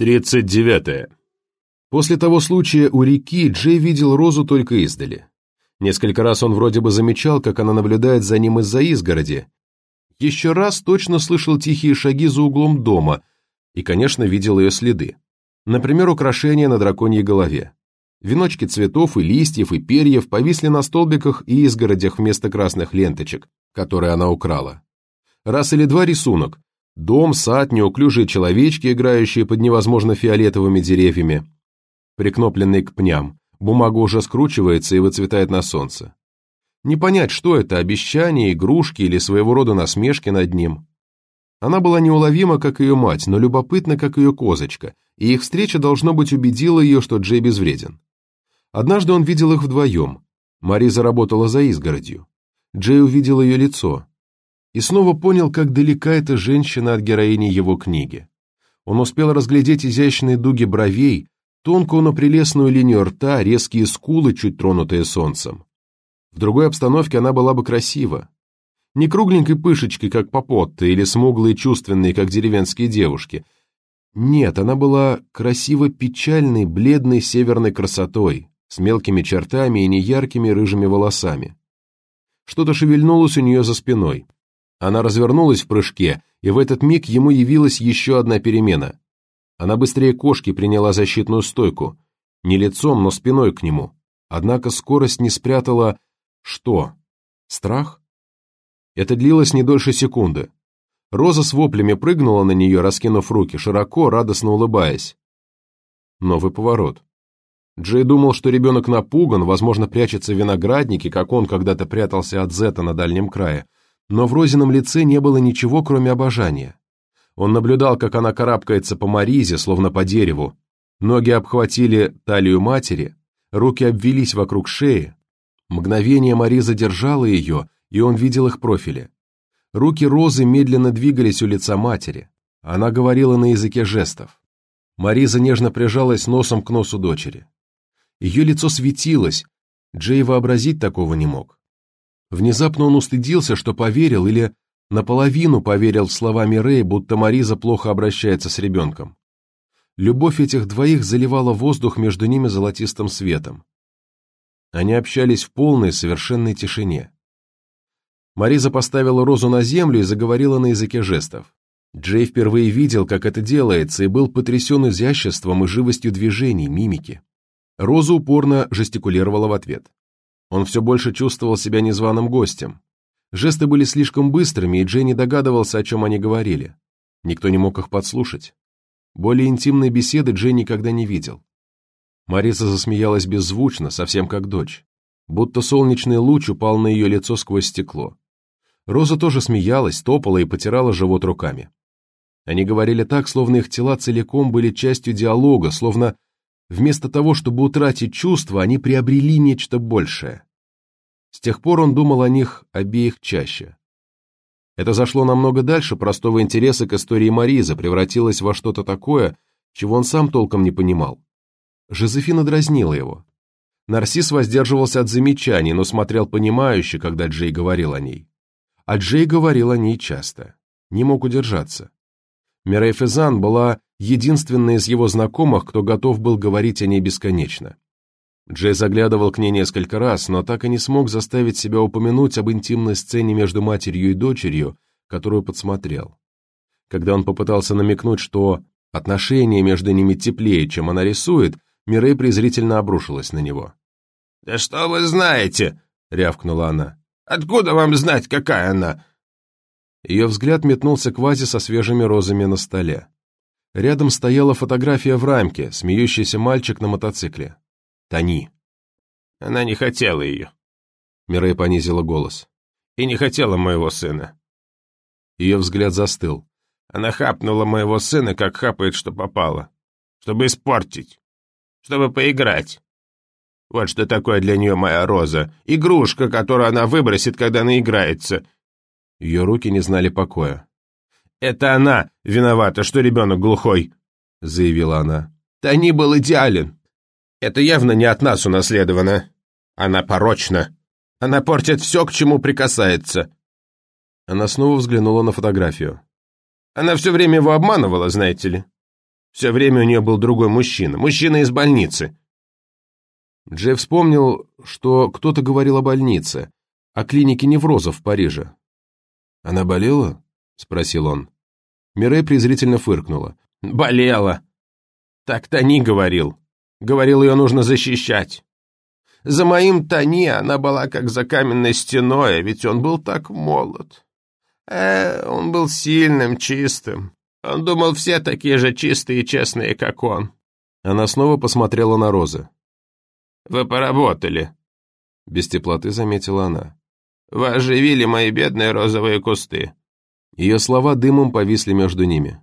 Тридцать девятое. После того случая у реки Джей видел Розу только издали. Несколько раз он вроде бы замечал, как она наблюдает за ним из-за изгороди. Еще раз точно слышал тихие шаги за углом дома и, конечно, видел ее следы. Например, украшения на драконьей голове. Веночки цветов и листьев и перьев повисли на столбиках и изгородях вместо красных ленточек, которые она украла. Раз или два рисунок, Дом, сад, неуклюжие человечки, играющие под невозможно фиолетовыми деревьями, прикнопленные к пням. Бумага уже скручивается и выцветает на солнце. Не понять, что это, обещания, игрушки или своего рода насмешки над ним. Она была неуловима, как ее мать, но любопытна, как ее козочка, и их встреча, должно быть, убедила ее, что Джей безвреден. Однажды он видел их вдвоем. Мариза работала за изгородью. Джей увидел ее лицо и снова понял, как далека эта женщина от героини его книги. Он успел разглядеть изящные дуги бровей, тонкую, но прелестную линию рта, резкие скулы, чуть тронутые солнцем. В другой обстановке она была бы красива. Не кругленькой пышечкой, как Попотта, или смуглой и чувственной, как деревенские девушки. Нет, она была красиво-печальной, бледной северной красотой, с мелкими чертами и неяркими рыжими волосами. Что-то шевельнулось у нее за спиной. Она развернулась в прыжке, и в этот миг ему явилась еще одна перемена. Она быстрее кошки приняла защитную стойку, не лицом, но спиной к нему. Однако скорость не спрятала... Что? Страх? Это длилось не дольше секунды. Роза с воплями прыгнула на нее, раскинув руки, широко, радостно улыбаясь. Новый поворот. Джей думал, что ребенок напуган, возможно, прячется в винограднике, как он когда-то прятался от Зета на дальнем крае, но в Розином лице не было ничего, кроме обожания. Он наблюдал, как она карабкается по Маризе, словно по дереву. Ноги обхватили талию матери, руки обвелись вокруг шеи. Мгновение Мариза держала ее, и он видел их профили. Руки Розы медленно двигались у лица матери. Она говорила на языке жестов. Мариза нежно прижалась носом к носу дочери. Ее лицо светилось, Джей вообразить такого не мог. Внезапно он устыдился, что поверил или наполовину поверил в слова Мирей, будто Мариза плохо обращается с ребенком. Любовь этих двоих заливала воздух между ними золотистым светом. Они общались в полной, совершенной тишине. Мариза поставила розу на землю и заговорила на языке жестов. Джей впервые видел, как это делается, и был потрясен изяществом и живостью движений, мимики. Роза упорно жестикулировала в ответ. Он все больше чувствовал себя незваным гостем. Жесты были слишком быстрыми, и Джей не догадывался, о чем они говорили. Никто не мог их подслушать. Более интимной беседы Джей никогда не видел. Мариса засмеялась беззвучно, совсем как дочь. Будто солнечный луч упал на ее лицо сквозь стекло. Роза тоже смеялась, топала и потирала живот руками. Они говорили так, словно их тела целиком были частью диалога, словно Вместо того, чтобы утратить чувства, они приобрели нечто большее. С тех пор он думал о них обеих чаще. Это зашло намного дальше простого интереса к истории Маризы, превратилось во что-то такое, чего он сам толком не понимал. Жозефина дразнила его. Нарцисс воздерживался от замечаний, но смотрел понимающе, когда Джей говорил о ней. А Джей говорил о ней часто. Не мог удержаться. Мирей Фезан была единственная из его знакомых, кто готов был говорить о ней бесконечно. Джей заглядывал к ней несколько раз, но так и не смог заставить себя упомянуть об интимной сцене между матерью и дочерью, которую подсмотрел. Когда он попытался намекнуть, что отношения между ними теплее, чем она рисует, Мирей презрительно обрушилась на него. «Да что вы знаете?» — рявкнула она. «Откуда вам знать, какая она? Ее взгляд метнулся к вазе со свежими розами на столе. Рядом стояла фотография в рамке, смеющийся мальчик на мотоцикле. Тони. Она не хотела ее. Мирей понизила голос. И не хотела моего сына. Ее взгляд застыл. Она хапнула моего сына, как хапает, что попало. Чтобы испортить. Чтобы поиграть. Вот что такое для нее моя роза. Игрушка, которую она выбросит, когда наиграется. Ее руки не знали покоя. «Это она виновата, что ребенок глухой», — заявила она. «Тони был идеален. Это явно не от нас унаследовано. Она порочна. Она портит все, к чему прикасается». Она снова взглянула на фотографию. «Она все время его обманывала, знаете ли. Все время у нее был другой мужчина, мужчина из больницы. Джей вспомнил, что кто-то говорил о больнице, о клинике неврозов в Париже. «Она болела?» — спросил он. Мирей презрительно фыркнула. «Болела. Так Тони говорил. Говорил, ее нужно защищать. За моим Тони она была как за каменной стеной, а ведь он был так молод. Э, он был сильным, чистым. Он думал, все такие же чистые и честные, как он». Она снова посмотрела на Розы. «Вы поработали», — без теплоты заметила она. «Вы оживили мои бедные розовые кусты». Ее слова дымом повисли между ними.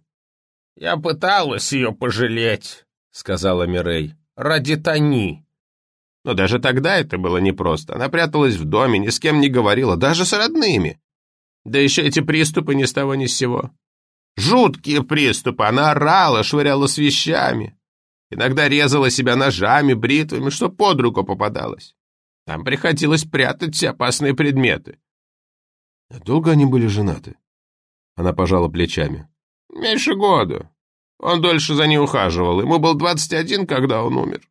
«Я пыталась ее пожалеть», — сказала Мирей, — «ради Тони». Но даже тогда это было непросто. Она пряталась в доме, ни с кем не говорила, даже с родными. Да еще эти приступы ни с того ни с сего. Жуткие приступы. Она орала, швыряла с вещами. Иногда резала себя ножами, бритвами, что под руку попадалось. Там приходилось прятать все опасные предметы. А долго они были женаты? Она пожала плечами. Меньше года. Он дольше за ней ухаживал. Ему был двадцать один, когда он умер.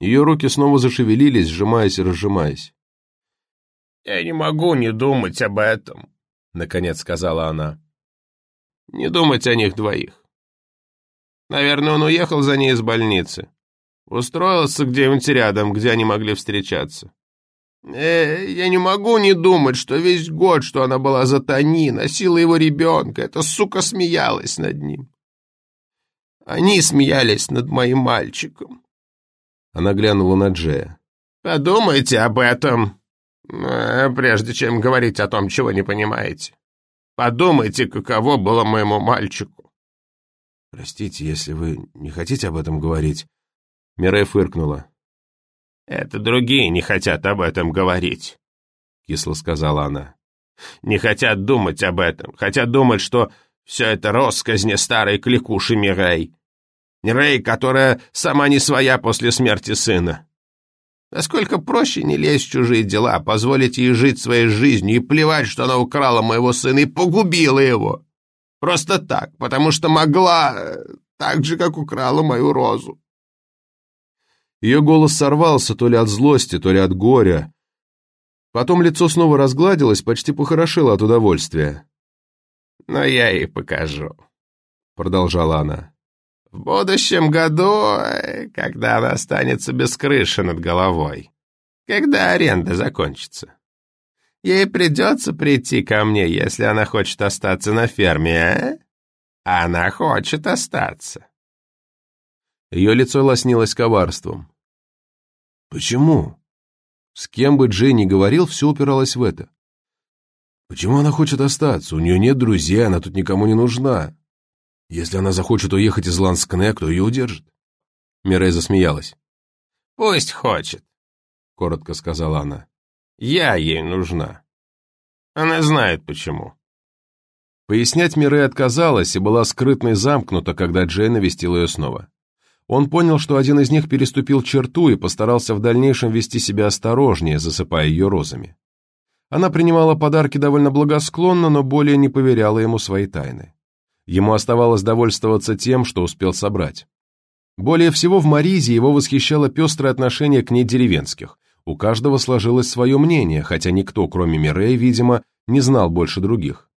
Ее руки снова зашевелились, сжимаясь и разжимаясь. «Я не могу не думать об этом», — наконец сказала она. «Не думать о них двоих. Наверное, он уехал за ней из больницы. Устроился где-нибудь рядом, где они могли встречаться. Э, я не могу не думать, что весь год, что она была за Тони, носила его ребенка, эта сука смеялась над ним. Они смеялись над моим мальчиком. Она глянула на Джея. Подумайте об этом, э, прежде чем говорить о том, чего не понимаете. Подумайте, каково было моему мальчику. «Простите, если вы не хотите об этом говорить». Мирей фыркнула. «Это другие не хотят об этом говорить», — кисло сказала она. «Не хотят думать об этом, хотят думать, что все это росказни старой кликуши Мирей. Мирей, которая сама не своя после смерти сына. Насколько проще не лезть в чужие дела, позволить ей жить своей жизнью и плевать, что она украла моего сына и погубила его. Просто так, потому что могла, э, так же, как украла мою розу. Ее голос сорвался то ли от злости, то ли от горя. Потом лицо снова разгладилось, почти похорошело от удовольствия. «Но я ей покажу», — продолжала она. «В будущем году, э, когда она останется без крыши над головой, когда аренда закончится, Ей придется прийти ко мне, если она хочет остаться на ферме, а? Она хочет остаться. Ее лицо лоснилось коварством. Почему? С кем бы Джей ни говорил, все упиралось в это. Почему она хочет остаться? У нее нет друзей, она тут никому не нужна. Если она захочет уехать из Ланскне, кто ее удержит? Мирей засмеялась. «Пусть хочет», — коротко сказала она. Я ей нужна. Она знает почему. Пояснять Мире отказалась и была скрытно и замкнута, когда Джей навестил ее снова. Он понял, что один из них переступил черту и постарался в дальнейшем вести себя осторожнее, засыпая ее розами. Она принимала подарки довольно благосклонно, но более не поверяла ему свои тайны. Ему оставалось довольствоваться тем, что успел собрать. Более всего в Маризе его восхищало пестрое отношение к ней деревенских, у каждого сложилось свое мнение, хотя никто, кроме Мирей, видимо, не знал больше других.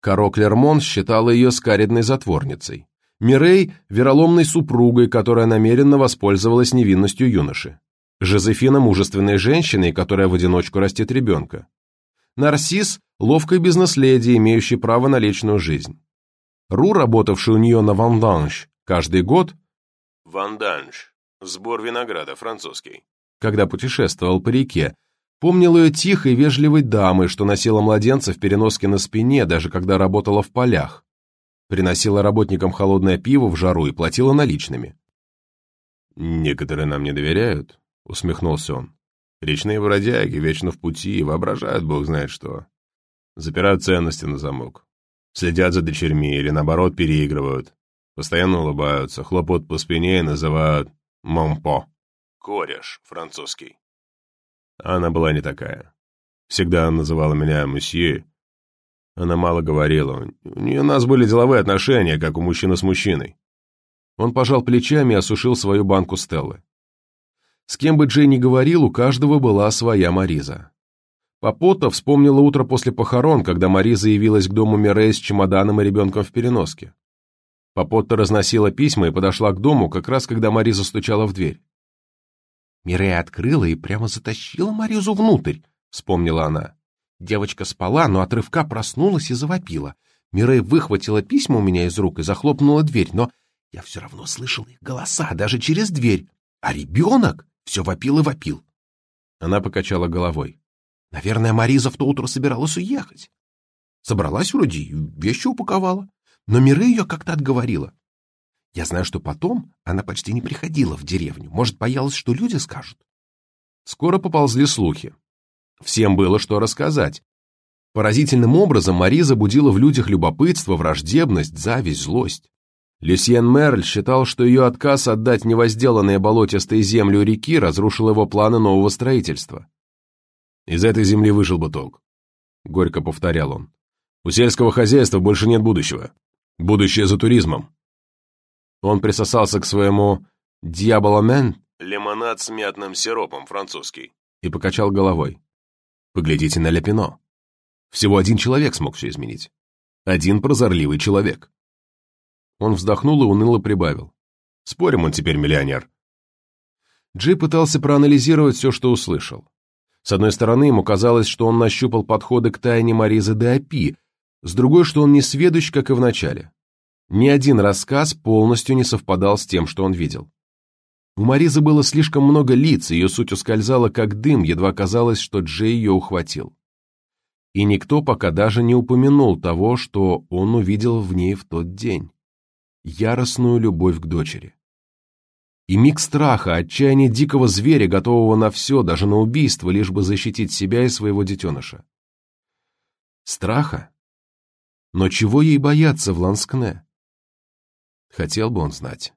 Каро Клермон считала ее скаридной затворницей. Мирей – вероломной супругой, которая намеренно воспользовалась невинностью юноши. Жозефина – мужественной женщиной, которая в одиночку растет ребенка. Нарсис – ловкой бизнес-леди, имеющей право на личную жизнь. Ру, работавший у нее на ванданж каждый год... Ванданж – сбор винограда, французский когда путешествовал по реке, помнил ее тихой, вежливой дамой, что носила младенца в переноске на спине, даже когда работала в полях. Приносила работникам холодное пиво в жару и платила наличными. «Некоторые нам не доверяют», — усмехнулся он. «Речные бродяги вечно в пути и воображают бог знает что. Запирают ценности на замок. Следят за дочерьми или, наоборот, переигрывают. Постоянно улыбаются, хлопот по спине и называют «момпо». Кореш, французский. Она была не такая. Всегда называла меня «мсье». Она мало говорила. У нас были деловые отношения, как у мужчины с мужчиной. Он пожал плечами и осушил свою банку Стеллы. С кем бы Джей ни говорил, у каждого была своя Мариза. Попота вспомнила утро после похорон, когда Мариза явилась к дому Мирей с чемоданом и ребенком в переноске. Попотта разносила письма и подошла к дому, как раз когда Мариза стучала в дверь. Мирея открыла и прямо затащила Маризу внутрь, вспомнила она. Девочка спала, но от рывка проснулась и завопила. Мирей выхватила письма у меня из рук и захлопнула дверь, но я все равно слышал их голоса, даже через дверь. А ребенок все вопил и вопил. Она покачала головой. Наверное, Мариза в то утро собиралась уехать. Собралась вроде и вещи упаковала. Но Миры ее как-то отговорила. Я знаю, что потом она почти не приходила в деревню. Может, боялась, что люди скажут. Скоро поползли слухи. Всем было что рассказать. Поразительным образом Мариза будила в людях любопытство, враждебность, зависть, злость. Люсьен Мерль считал, что ее отказ отдать невозделанные болотистые землю реки разрушил его планы нового строительства. «Из этой земли вышел бы толк», — горько повторял он. «У сельского хозяйства больше нет будущего. Будущее за туризмом». Он присосался к своему «Дьяволомен» лимонад с мятным сиропом французский и покачал головой. «Поглядите на Ляпино. Всего один человек смог все изменить. Один прозорливый человек». Он вздохнул и уныло прибавил. «Спорим, он теперь миллионер». Джи пытался проанализировать все, что услышал. С одной стороны, ему казалось, что он нащупал подходы к тайне Маризы де Апи, с другой, что он не сведущ, как и в начале. Ни один рассказ полностью не совпадал с тем, что он видел. У Маризы было слишком много лиц, ее суть ускользала как дым, едва казалось, что Джей ее ухватил. И никто пока даже не упомянул того, что он увидел в ней в тот день яростную любовь к дочери. И миг страха, отчаяние дикого зверя, готового на все, даже на убийство, лишь бы защитить себя и своего детеныша. Страха? Но чего ей бояться в Ланскне? Хотел бы он знать.